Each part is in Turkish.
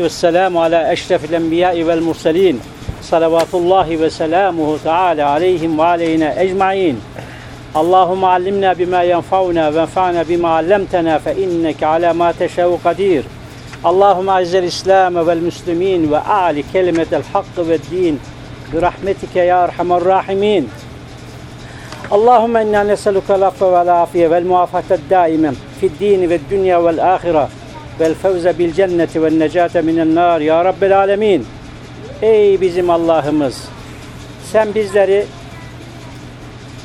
والسلام على أشرف الأنبياء والمرسلين. صلوات الله وسلامه تعالى عليهم وعلينا أجمعين. اللهم علمنا بما ينفعنا وانفعنا بما علمتنا فإنك على ما تشاء قدير. اللهم أعز الإسلام والمسلمين وأعلي كلمة الحق والدين برحمتك يا أرحم الراحمين. اللهم إنا نسألك العفو والعافية والمعافاة الدائمة في الدين والدنيا والآخرة. Vel fevze bil cenneti ve necate minen nar ya rabbel alemin. Ey bizim Allah'ımız sen bizleri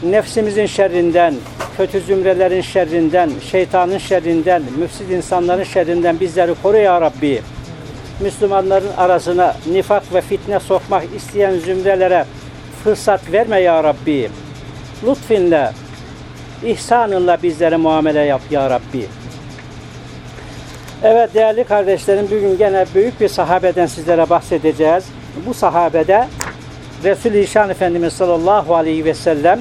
nefsimizin şerrinden, kötü zümrelerin şerrinden, şeytanın şerrinden, müfsid insanların şerrinden bizleri koru ya Rabbi. Müslümanların arasına nifak ve fitne sokmak isteyen zümrelere fırsat verme ya Rabbi. Lütfinle, ihsanınla bizlere muamele yap ya Rabbi. Evet değerli kardeşlerim bugün gene büyük bir sahabeden sizlere bahsedeceğiz. Bu sahabede Resul-i İşan Efendimiz sallallahu aleyhi ve sellem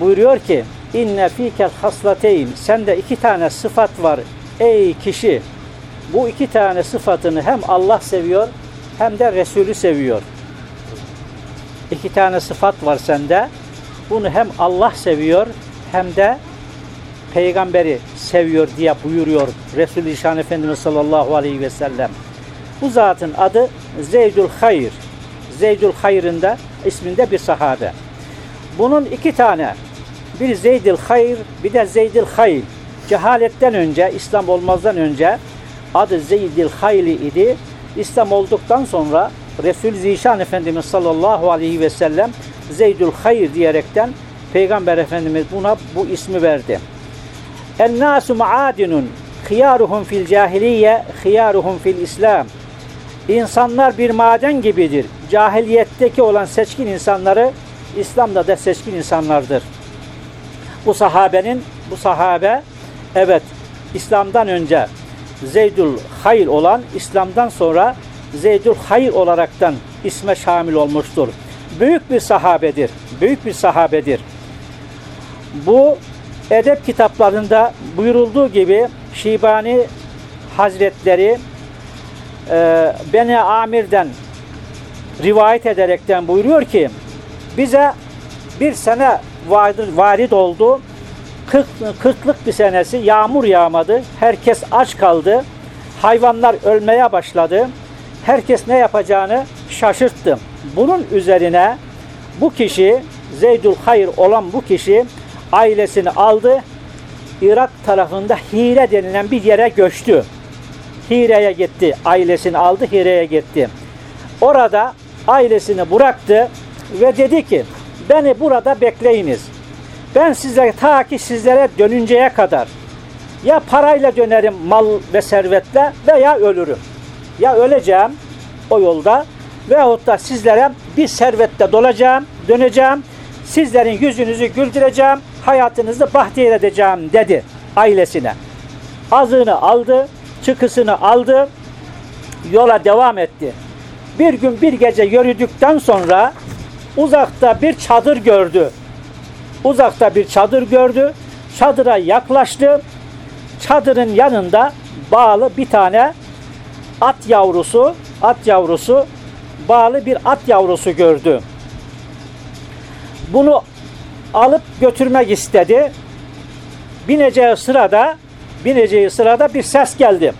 buyuruyor ki inne fikel haslateyn sende iki tane sıfat var ey kişi bu iki tane sıfatını hem Allah seviyor hem de Resulü seviyor. İki tane sıfat var sende. Bunu hem Allah seviyor hem de peygamberi seviyor diye buyuruyor Resul-i Şan Efendimiz sallallahu aleyhi ve sellem. Bu zatın adı Zeydül Hayr. Zeydül Hayr'ın da isminde bir sahabe. Bunun iki tane bir Zeydül Hayr bir de Zeydül Hayl. Cehaletten önce, İslam olmazdan önce adı Zeydül Hayli idi. İslam olduktan sonra Resul Zişan Efendimiz sallallahu aleyhi ve sellem Zeydül Hayr diyerekten Peygamber Efendimiz buna bu ismi verdi. En-nasu maadinun hiyaruhum fil cahiliye hiyaruhum fil İslam. İnsanlar bir maden gibidir. Cahiliyetteki olan seçkin insanları İslam'da da seçkin insanlardır. Bu sahabenin bu sahabe evet İslam'dan önce Zeydül Hayr olan İslam'dan sonra Zeydül Hayr olaraktan isme şamil olmuştur. Büyük bir sahabedir. Büyük bir sahabedir. Bu edep kitaplarında buyurulduğu gibi Şibani Hazretleri e, Beni Amir'den rivayet ederekten buyuruyor ki bize bir sene varid oldu. 40, 40'lık bir senesi yağmur yağmadı. Herkes aç kaldı. Hayvanlar ölmeye başladı. Herkes ne yapacağını şaşırttı. Bunun üzerine bu kişi Zeydül Hayr olan bu kişi ailesini aldı. Irak tarafında Hire denilen bir yere göçtü. Hire'ye gitti. Ailesini aldı Hire'ye gitti. Orada ailesini bıraktı ve dedi ki beni burada bekleyiniz. Ben size ta ki sizlere dönünceye kadar ya parayla dönerim mal ve servetle veya ölürüm. Ya öleceğim o yolda veyahut da sizlere bir servette dolacağım, döneceğim. Sizlerin yüzünüzü güldüreceğim hayatınızı bahtiyar edeceğim dedi ailesine. Azığını aldı, çıkısını aldı, yola devam etti. Bir gün bir gece yürüdükten sonra uzakta bir çadır gördü. Uzakta bir çadır gördü. Çadıra yaklaştı. Çadırın yanında bağlı bir tane at yavrusu, at yavrusu bağlı bir at yavrusu gördü. Bunu alıp götürmek istedi. Bineceği sırada bineceği sırada bir ses geldi.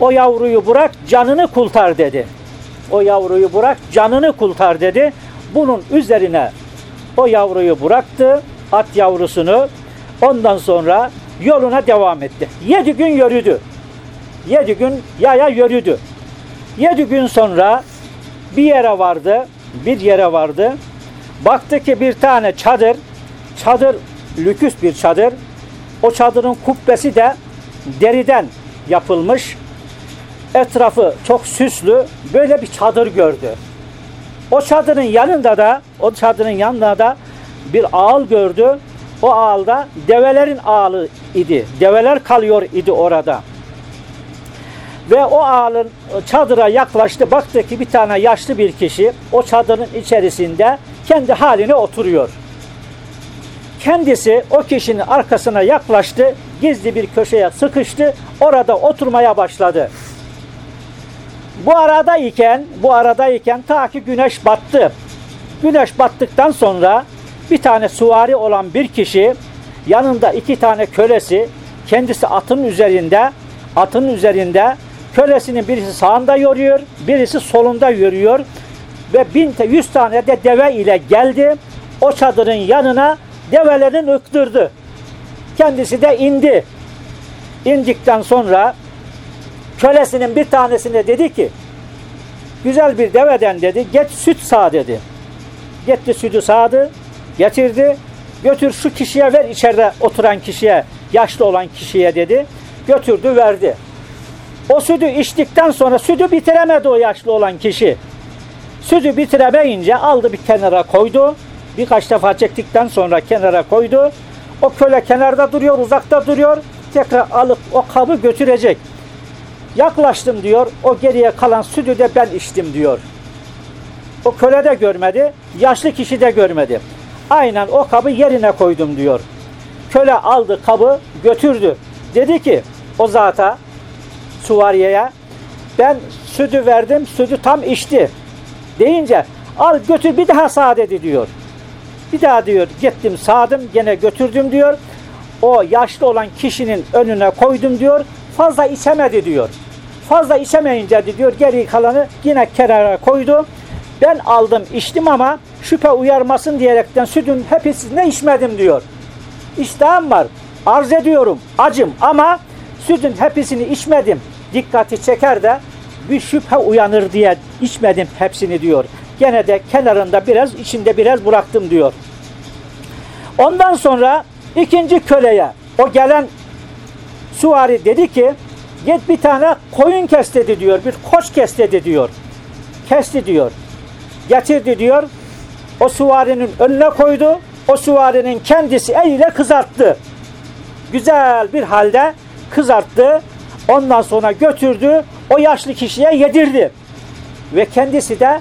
O yavruyu bırak canını kurtar dedi. O yavruyu bırak canını kurtar dedi. Bunun üzerine o yavruyu bıraktı. At yavrusunu. Ondan sonra yoluna devam etti. Yedi gün yürüdü. Yedi gün yaya yürüdü. Yedi gün sonra bir yere vardı. Bir yere vardı. Baktı ki bir tane çadır, çadır lüküs bir çadır. O çadırın kubbesi de deriden yapılmış. Etrafı çok süslü böyle bir çadır gördü. O çadırın yanında da o çadırın yanında da bir ağıl gördü. O ağılda develerin ağlı idi. Develer kalıyor idi orada. Ve o ağalın çadıra yaklaştı. Baktı ki bir tane yaşlı bir kişi o çadırın içerisinde kendi haline oturuyor. Kendisi o kişinin arkasına yaklaştı, gizli bir köşeye sıkıştı, orada oturmaya başladı. Bu aradayken, bu aradayken ta ki güneş battı. Güneş battıktan sonra bir tane suvari olan bir kişi yanında iki tane kölesi kendisi atın üzerinde atın üzerinde kölesinin birisi sağında yürüyor, birisi solunda yürüyor ve bin, yüz tane de deve ile geldi. O çadırın yanına develerin öktürdü. Kendisi de indi. İndikten sonra kölesinin bir tanesine dedi ki güzel bir deveden dedi get süt sağ dedi. Gitti sütü sağdı, getirdi. Götür şu kişiye ver içeride oturan kişiye, yaşlı olan kişiye dedi. Götürdü verdi. O sütü içtikten sonra sütü bitiremedi o yaşlı olan kişi. Sütü bitiremeyince aldı bir kenara koydu. Birkaç defa çektikten sonra kenara koydu. O köle kenarda duruyor, uzakta duruyor. Tekrar alıp o kabı götürecek. Yaklaştım diyor. O geriye kalan sütü de ben içtim diyor. O köle de görmedi, yaşlı kişi de görmedi. Aynen o kabı yerine koydum diyor. Köle aldı kabı götürdü. Dedi ki o zata Suvariye'ye ben sütü verdim, sütü tam içti. Deyince al götür bir daha sağ dedi diyor. Bir daha diyor gittim sağdım gene götürdüm diyor. O yaşlı olan kişinin önüne koydum diyor. Fazla içemedi diyor. Fazla içemeyince diyor geri kalanı yine kenara koydu. Ben aldım içtim ama şüphe uyarmasın diyerekten sütün hepsini içmedim diyor. İştahım var. Arz ediyorum. Acım ama sütün hepsini içmedim. Dikkati çeker de bir şüphe uyanır diye içmedim hepsini diyor. Gene de kenarında biraz, içinde biraz bıraktım diyor. Ondan sonra ikinci köleye o gelen suvari dedi ki git bir tane koyun kes dedi diyor. Bir koç kes dedi diyor. Kesti diyor. Getirdi diyor. O suvarinin önüne koydu. O suvarinin kendisi eliyle kızarttı. Güzel bir halde kızarttı. Ondan sonra götürdü. O yaşlı kişiye yedirdi. Ve kendisi de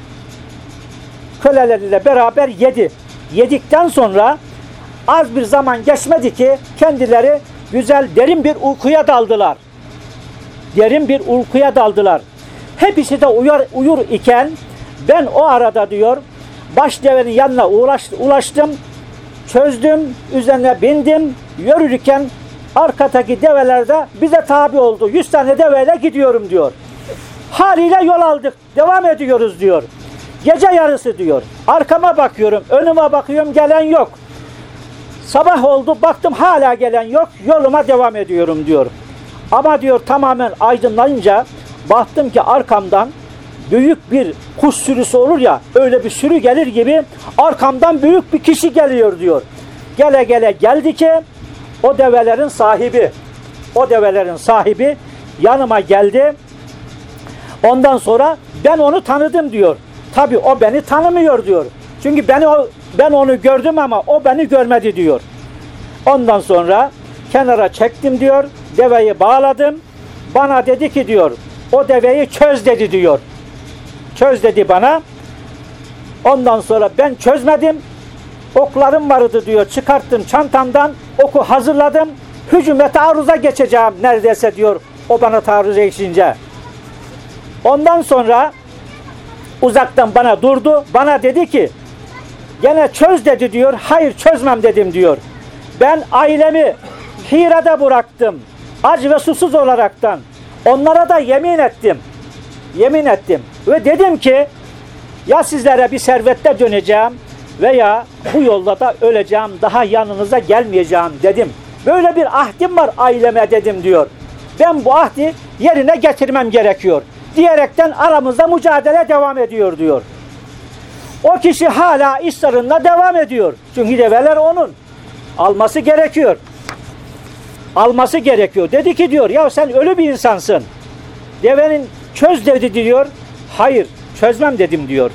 köleleriyle beraber yedi. Yedikten sonra az bir zaman geçmedi ki kendileri güzel derin bir uykuya daldılar. Derin bir uykuya daldılar. Hepsi de uyar, uyur iken ben o arada diyor baş devenin yanına ulaştım, çözdüm, üzerine bindim, yürürken arkadaki develer de bize tabi oldu. Yüz tane deveyle gidiyorum diyor. Haliyle yol aldık, devam ediyoruz diyor. Gece yarısı diyor. Arkama bakıyorum, önüme bakıyorum gelen yok. Sabah oldu baktım hala gelen yok. Yoluma devam ediyorum diyor. Ama diyor tamamen aydınlanınca baktım ki arkamdan büyük bir kuş sürüsü olur ya öyle bir sürü gelir gibi arkamdan büyük bir kişi geliyor diyor. Gele gele geldi ki o develerin sahibi o develerin sahibi yanıma geldi. Ondan sonra ben onu tanıdım diyor. Tabi o beni tanımıyor diyor. Çünkü beni ben onu gördüm ama o beni görmedi diyor. Ondan sonra kenara çektim diyor. Deveyi bağladım. Bana dedi ki diyor o deveyi çöz dedi diyor. Çöz dedi bana. Ondan sonra ben çözmedim. Oklarım vardı diyor. Çıkarttım çantamdan. Oku hazırladım. Hücume taarruza geçeceğim neredeyse diyor. O bana taarruza geçince. Ondan sonra uzaktan bana durdu. Bana dedi ki gene çöz dedi diyor. Hayır çözmem dedim diyor. Ben ailemi Hira'da bıraktım. Ac ve susuz olaraktan. Onlara da yemin ettim. Yemin ettim. Ve dedim ki ya sizlere bir servette döneceğim veya bu yolda da öleceğim. Daha yanınıza gelmeyeceğim dedim. Böyle bir ahdim var aileme dedim diyor. Ben bu ahdi yerine getirmem gerekiyor. Diyerekten aramızda mücadele devam ediyor diyor. O kişi hala ısrarında devam ediyor. Çünkü develer onun. Alması gerekiyor. Alması gerekiyor. Dedi ki diyor ya sen ölü bir insansın. Devenin çöz dedi diyor. Hayır çözmem dedim diyor.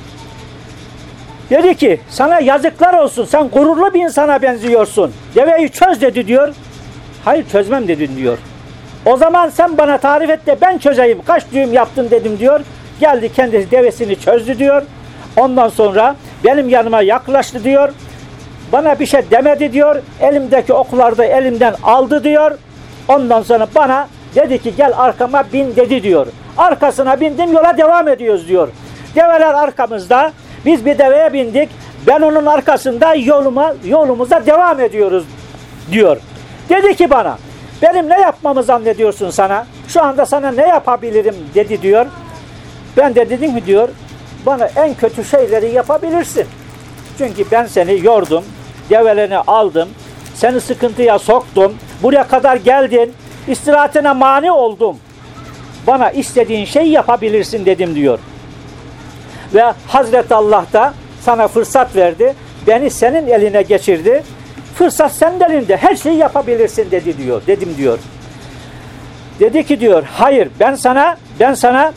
Dedi ki sana yazıklar olsun sen gururlu bir insana benziyorsun. Deveyi çöz dedi diyor. Hayır çözmem dedin diyor. O zaman sen bana tarif et de ben çözeyim. Kaç düğüm yaptın dedim diyor. Geldi kendisi devesini çözdü diyor. Ondan sonra benim yanıma yaklaştı diyor. Bana bir şey demedi diyor. Elimdeki okları elimden aldı diyor. Ondan sonra bana Dedi ki gel arkama bin dedi diyor. Arkasına bindim yola devam ediyoruz diyor. Develer arkamızda. Biz bir deveye bindik. Ben onun arkasında yoluma yolumuza devam ediyoruz diyor. Dedi ki bana benim ne yapmamı zannediyorsun sana? Şu anda sana ne yapabilirim dedi diyor. Ben de dedim ki diyor bana en kötü şeyleri yapabilirsin. Çünkü ben seni yordum, develerini aldım, seni sıkıntıya soktum, buraya kadar geldin, istirahatine mani oldum. Bana istediğin şeyi yapabilirsin dedim diyor. Ve Hazreti Allah da sana fırsat verdi, beni senin eline geçirdi. Fırsat senin elinde, her şeyi yapabilirsin dedi diyor, dedim diyor. Dedi ki diyor, hayır ben sana, ben sana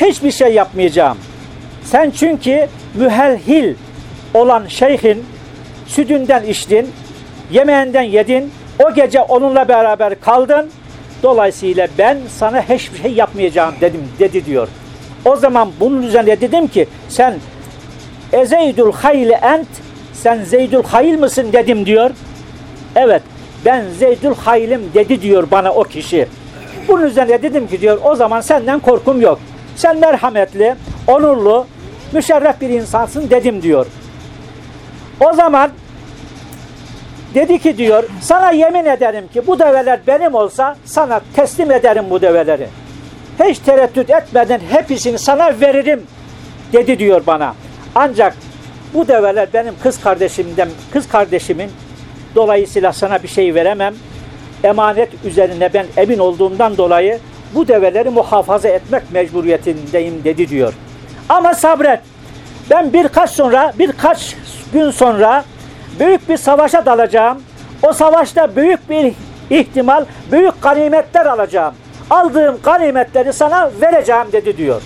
hiçbir şey yapmayacağım. Sen çünkü mühelhil olan şeyhin sütünden içtin, yemeğinden yedin, o gece onunla beraber kaldın. Dolayısıyla ben sana hiçbir şey yapmayacağım dedim dedi diyor. O zaman bunun üzerine dedim ki sen Ezeydül hayli ent sen Zeydül hayil mısın dedim diyor. Evet ben Zeydül haylim dedi diyor bana o kişi. Bunun üzerine dedim ki diyor o zaman senden korkum yok. Sen merhametli, onurlu, müşerref bir insansın dedim diyor. O zaman dedi ki diyor sana yemin ederim ki bu develer benim olsa sana teslim ederim bu develeri. Hiç tereddüt etmeden hepsini sana veririm dedi diyor bana. Ancak bu develer benim kız kardeşimden kız kardeşimin dolayısıyla sana bir şey veremem. Emanet üzerine ben emin olduğumdan dolayı bu develeri muhafaza etmek mecburiyetindeyim dedi diyor. Ama sabret. Ben birkaç sonra, birkaç gün sonra büyük bir savaşa dalacağım. O savaşta büyük bir ihtimal, büyük ganimetler alacağım. Aldığım ganimetleri sana vereceğim dedi diyor.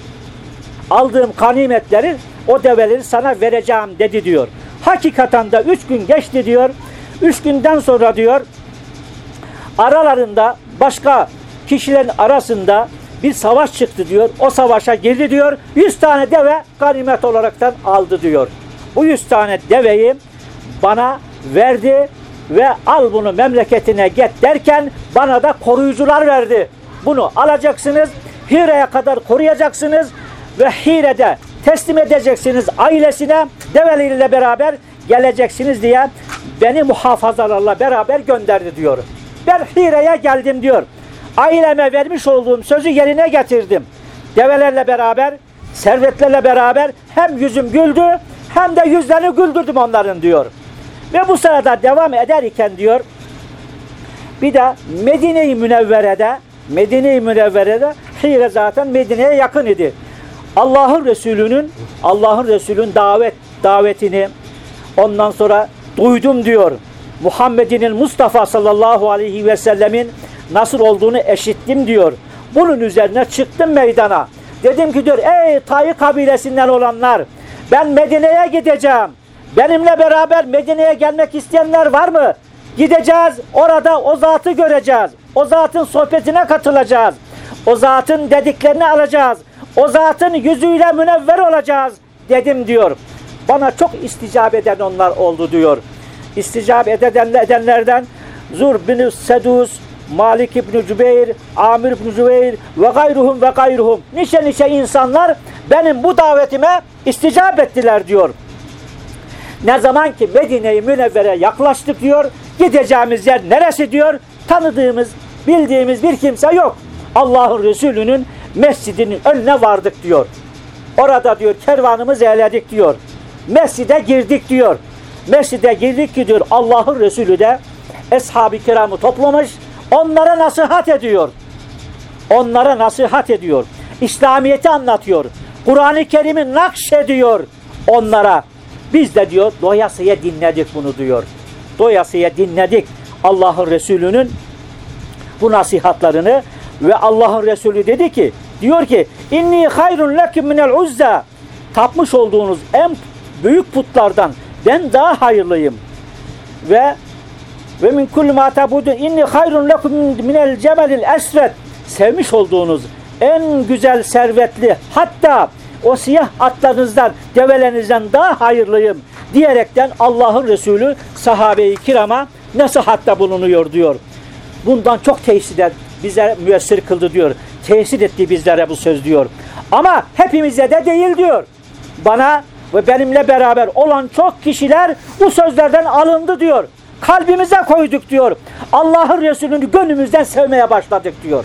Aldığım ganimetleri, o develeri sana vereceğim dedi diyor. Hakikaten de üç gün geçti diyor. Üç günden sonra diyor, aralarında başka kişilerin arasında bir savaş çıktı diyor. O savaşa girdi diyor. Yüz tane deve ganimet olaraktan aldı diyor. Bu yüz tane deveyi bana verdi ve al bunu memleketine get derken bana da koruyucular verdi. Bunu alacaksınız, Hire'ye kadar koruyacaksınız ve Hire'de teslim edeceksiniz ailesine develeriyle beraber geleceksiniz diye beni muhafazalarla beraber gönderdi diyor. Ben Hire'ye geldim diyor. Aileme vermiş olduğum sözü yerine getirdim. Develerle beraber, servetlerle beraber hem yüzüm güldü hem de yüzlerini güldürdüm onların diyor. Ve bu sırada devam ederken diyor bir de Medine-i Münevvere'de Medine-i Münevvere'de Hire zaten Medine'ye yakın idi. Allah'ın Resulü'nün Allah'ın Resulü'nün davet davetini ondan sonra duydum diyor. Muhammed'in Mustafa sallallahu aleyhi ve sellemin nasıl olduğunu eşittim diyor. Bunun üzerine çıktım meydana. Dedim ki diyor ey Tayi kabilesinden olanlar ben Medine'ye gideceğim. Benimle beraber Medine'ye gelmek isteyenler var mı? Gideceğiz orada o zatı göreceğiz. O zatın sohbetine katılacağız. O zatın dediklerini alacağız. O zatın yüzüyle münevver olacağız dedim diyor. Bana çok isticap eden onlar oldu diyor. İsticap edenlerden Zur bin Sedus, Malik İbn Cübeyr, Amir İbn Zübeyr ve gayruhum ve gayruhum. Nice nice insanlar benim bu davetime isticap ettiler diyor. Ne zaman ki Medine-i Münevvere yaklaştık diyor, gideceğimiz yer neresi diyor, tanıdığımız, bildiğimiz bir kimse yok. Allah'ın Resulü'nün mescidinin önüne vardık diyor. Orada diyor kervanımızı eledik diyor. Mescide girdik diyor. Mescide girdik ki diyor Allah'ın Resulü de Eshab-ı kiramı toplamış, onlara nasihat ediyor. Onlara nasihat ediyor. İslamiyet'i anlatıyor. Kur'an-ı Kerim'i nakşediyor onlara. Biz de diyor doyasıya dinledik bunu diyor. Doyasıya dinledik Allah'ın Resulü'nün bu nasihatlarını ve Allah'ın Resulü dedi ki diyor ki inni hayrun lekum minel uzza. Tapmış olduğunuz en büyük putlardan ben daha hayırlıyım. Ve ve min kulli ma tabudun inni hayrun lekum minel cemelil esred sevmiş olduğunuz en güzel servetli hatta o siyah atlarınızdan, develerinizden daha hayırlıyım diyerekten Allah'ın Resulü sahabe-i kirama nasihatta bulunuyor diyor. Bundan çok tesir, bize müessir kıldı diyor. Tesir etti bizlere bu söz diyor. Ama hepimize de değil diyor. Bana ve benimle beraber olan çok kişiler bu sözlerden alındı diyor. Kalbimize koyduk diyor. Allah'ın Resulü'nü gönlümüzden sevmeye başladık diyor.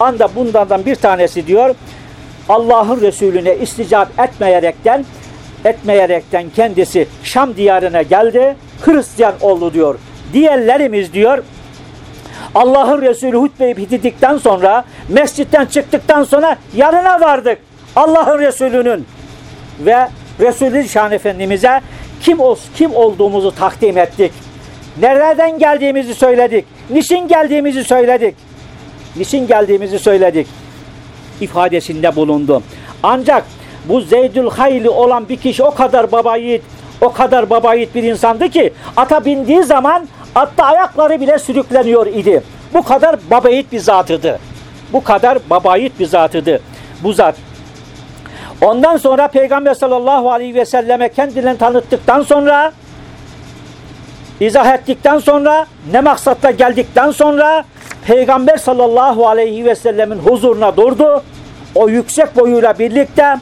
Anda bundan bir tanesi diyor. Allah'ın Resulüne isticap etmeyerekten etmeyerekten kendisi Şam diyarına geldi. Hristiyan oldu diyor. Diğerlerimiz diyor Allah'ın Resulü hutbeyi bitirdikten sonra mescitten çıktıktan sonra yanına vardık. Allah'ın Resulü'nün ve Resulü Şan Efendimiz'e kim, ol, kim olduğumuzu takdim ettik. Nereden geldiğimizi söyledik. Niçin geldiğimizi söyledik. Niçin geldiğimizi söyledik. İfadesinde bulundu. Ancak bu Zeydül Hayli olan bir kişi o kadar baba o kadar baba bir insandı ki ata bindiği zaman atta ayakları bile sürükleniyor idi. Bu kadar baba bir zatıdı. Bu kadar baba bir zatıdı. Bu zat. Ondan sonra Peygamber sallallahu aleyhi ve selleme kendilerini tanıttıktan sonra izah ettikten sonra ne maksatla geldikten sonra Peygamber sallallahu aleyhi ve sellemin huzuruna durdu. O yüksek boyuyla birlikte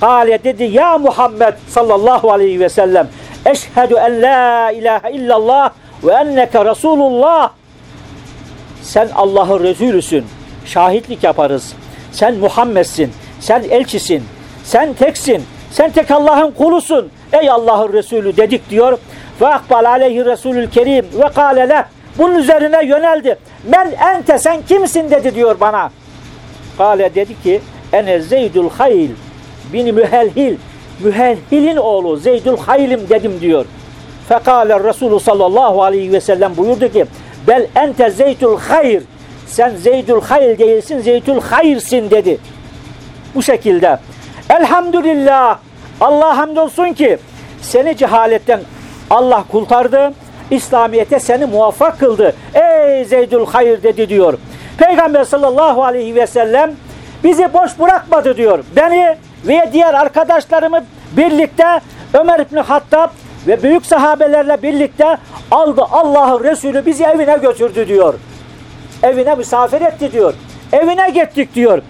Kale dedi ya Muhammed sallallahu aleyhi ve sellem Eşhedü en la ilahe illallah ve enneke Resulullah Sen Allah'ın Resulüsün. Şahitlik yaparız. Sen Muhammed'sin. Sen elçisin. Sen teksin. Sen tek Allah'ın kulusun. Ey Allah'ın Resulü dedik diyor. Ve akbal aleyhi Resulül Kerim ve kâlele bunun üzerine yöneldi. Ben ente sen kimsin dedi diyor bana. Kale dedi ki ene zeydül hayl bin mühelhil mühelhilin oğlu zeydül haylim dedim diyor. Fekale Resulü sallallahu aleyhi ve sellem buyurdu ki bel ente zeydül hayr sen zeydül hayl değilsin zeydül hayrsin dedi. Bu şekilde. Elhamdülillah Allah hamdolsun ki seni cehaletten Allah kurtardı. İslamiyet'e seni muvaffak kıldı. Ey Zeydül Hayır dedi diyor. Peygamber sallallahu aleyhi ve sellem bizi boş bırakmadı diyor. Beni ve diğer arkadaşlarımı birlikte Ömer İbni Hattab ve büyük sahabelerle birlikte aldı Allah'ın Resulü bizi evine götürdü diyor. Evine misafir etti diyor. Evine gittik diyor.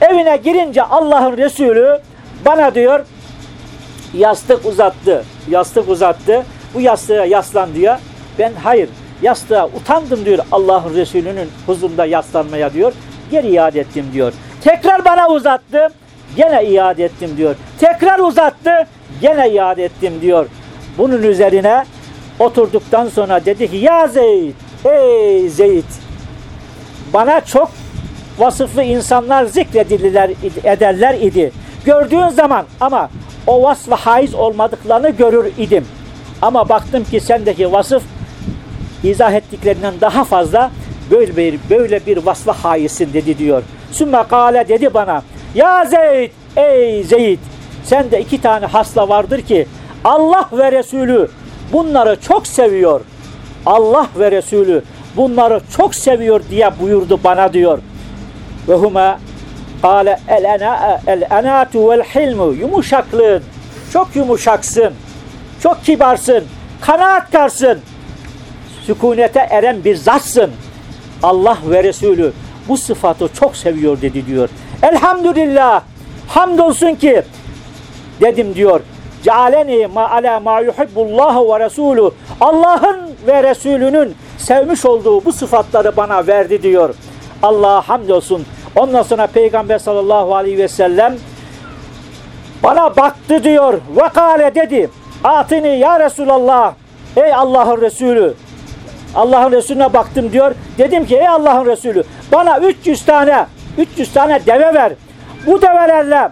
Evine girince Allah'ın Resulü bana diyor yastık uzattı. Yastık uzattı. Bu yastığa yaslan diyor. Ben hayır yastığa utandım diyor Allah'ın Resulü'nün huzurunda yaslanmaya diyor. Geri iade ettim diyor. Tekrar bana uzattı. Gene iade ettim diyor. Tekrar uzattı. Gene iade ettim diyor. Bunun üzerine oturduktan sonra dedi ki ya Zeyd ey Zeyd bana çok vasıflı insanlar zikredilir ederler idi. Gördüğün zaman ama o vasfa haiz olmadıklarını görür idim. Ama baktım ki sendeki vasıf izah ettiklerinden daha fazla böyle bir, böyle bir vasfa haizsin dedi diyor. Sümme kale dedi bana ya Zeyd ey Zeyd sende iki tane hasla vardır ki Allah ve Resulü bunları çok seviyor. Allah ve Resulü bunları çok seviyor diye buyurdu bana diyor. Ve huma kâle el anatu vel hilmu yumuşaklığın çok yumuşaksın. Çok kibarsın. Kanaatkarsın. Sükunete eren bir zatsın. Allah ve Resulü bu sıfatı çok seviyor dedi diyor. Elhamdülillah. Hamdolsun ki dedim diyor. Cealeni ma ala ma yuhibbullah ve Resulü. Allah'ın ve Resulünün sevmiş olduğu bu sıfatları bana verdi diyor. Allah'a hamdolsun. Ondan sonra Peygamber sallallahu aleyhi ve sellem bana baktı diyor. Ve kale dedi. Atini ya Resulallah. Ey Allah'ın Resulü. Allah'ın Resulüne baktım diyor. Dedim ki ey Allah'ın Resulü bana 300 tane 300 tane deve ver. Bu develerle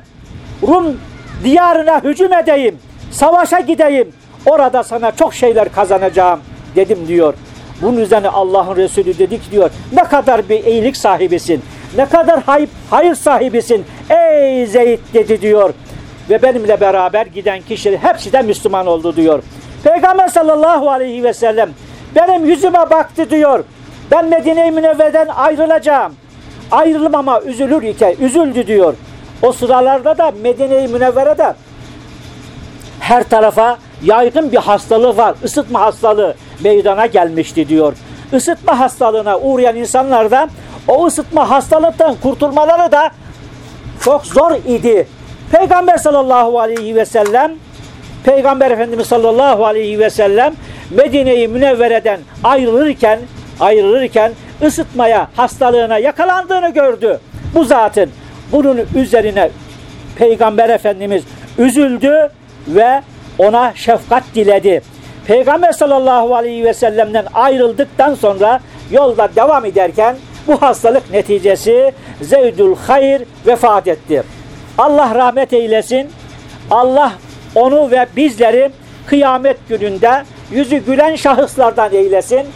Rum diyarına hücum edeyim. Savaşa gideyim. Orada sana çok şeyler kazanacağım dedim diyor. Bunun üzerine Allah'ın Resulü dedik diyor. Ne kadar bir iyilik sahibisin. Ne kadar hayır, hayır sahibisin. Ey Zeyd dedi diyor. Ve benimle beraber giden kişi hepsi de Müslüman oldu diyor. Peygamber sallallahu aleyhi ve sellem benim yüzüme baktı diyor. Ben Medine-i Münevver'den ayrılacağım. Ayrılmama üzülür ike, üzüldü diyor. O sıralarda da Medine-i Münevvere'de her tarafa yaygın bir hastalık var. Isıtma hastalığı meydana gelmişti diyor. ısıtma hastalığına uğrayan insanlar da o ısıtma hastalıktan kurtulmaları da çok zor idi. Peygamber sallallahu aleyhi ve sellem Peygamber Efendimiz sallallahu aleyhi ve sellem Medine-i Münevvere'den ayrılırken ayrılırken ısıtmaya, hastalığına yakalandığını gördü. Bu zatın bunun üzerine Peygamber Efendimiz üzüldü ve ona şefkat diledi. Peygamber sallallahu aleyhi ve sellem'den ayrıldıktan sonra yolda devam ederken bu hastalık neticesi Zeydül Hayr vefat etti. Allah rahmet eylesin. Allah onu ve bizleri kıyamet gününde yüzü gülen şahıslardan eylesin.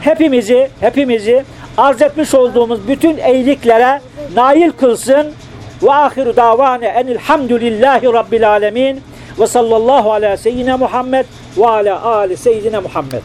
Hepimizi, hepimizi arz etmiş olduğumuz bütün eyliklere nail kılsın. Ve ahiru davane enilhamdülillahi rabbil alemin ve sallallahu ala seyyidina Muhammed ve ala ali seyyidina Muhammed.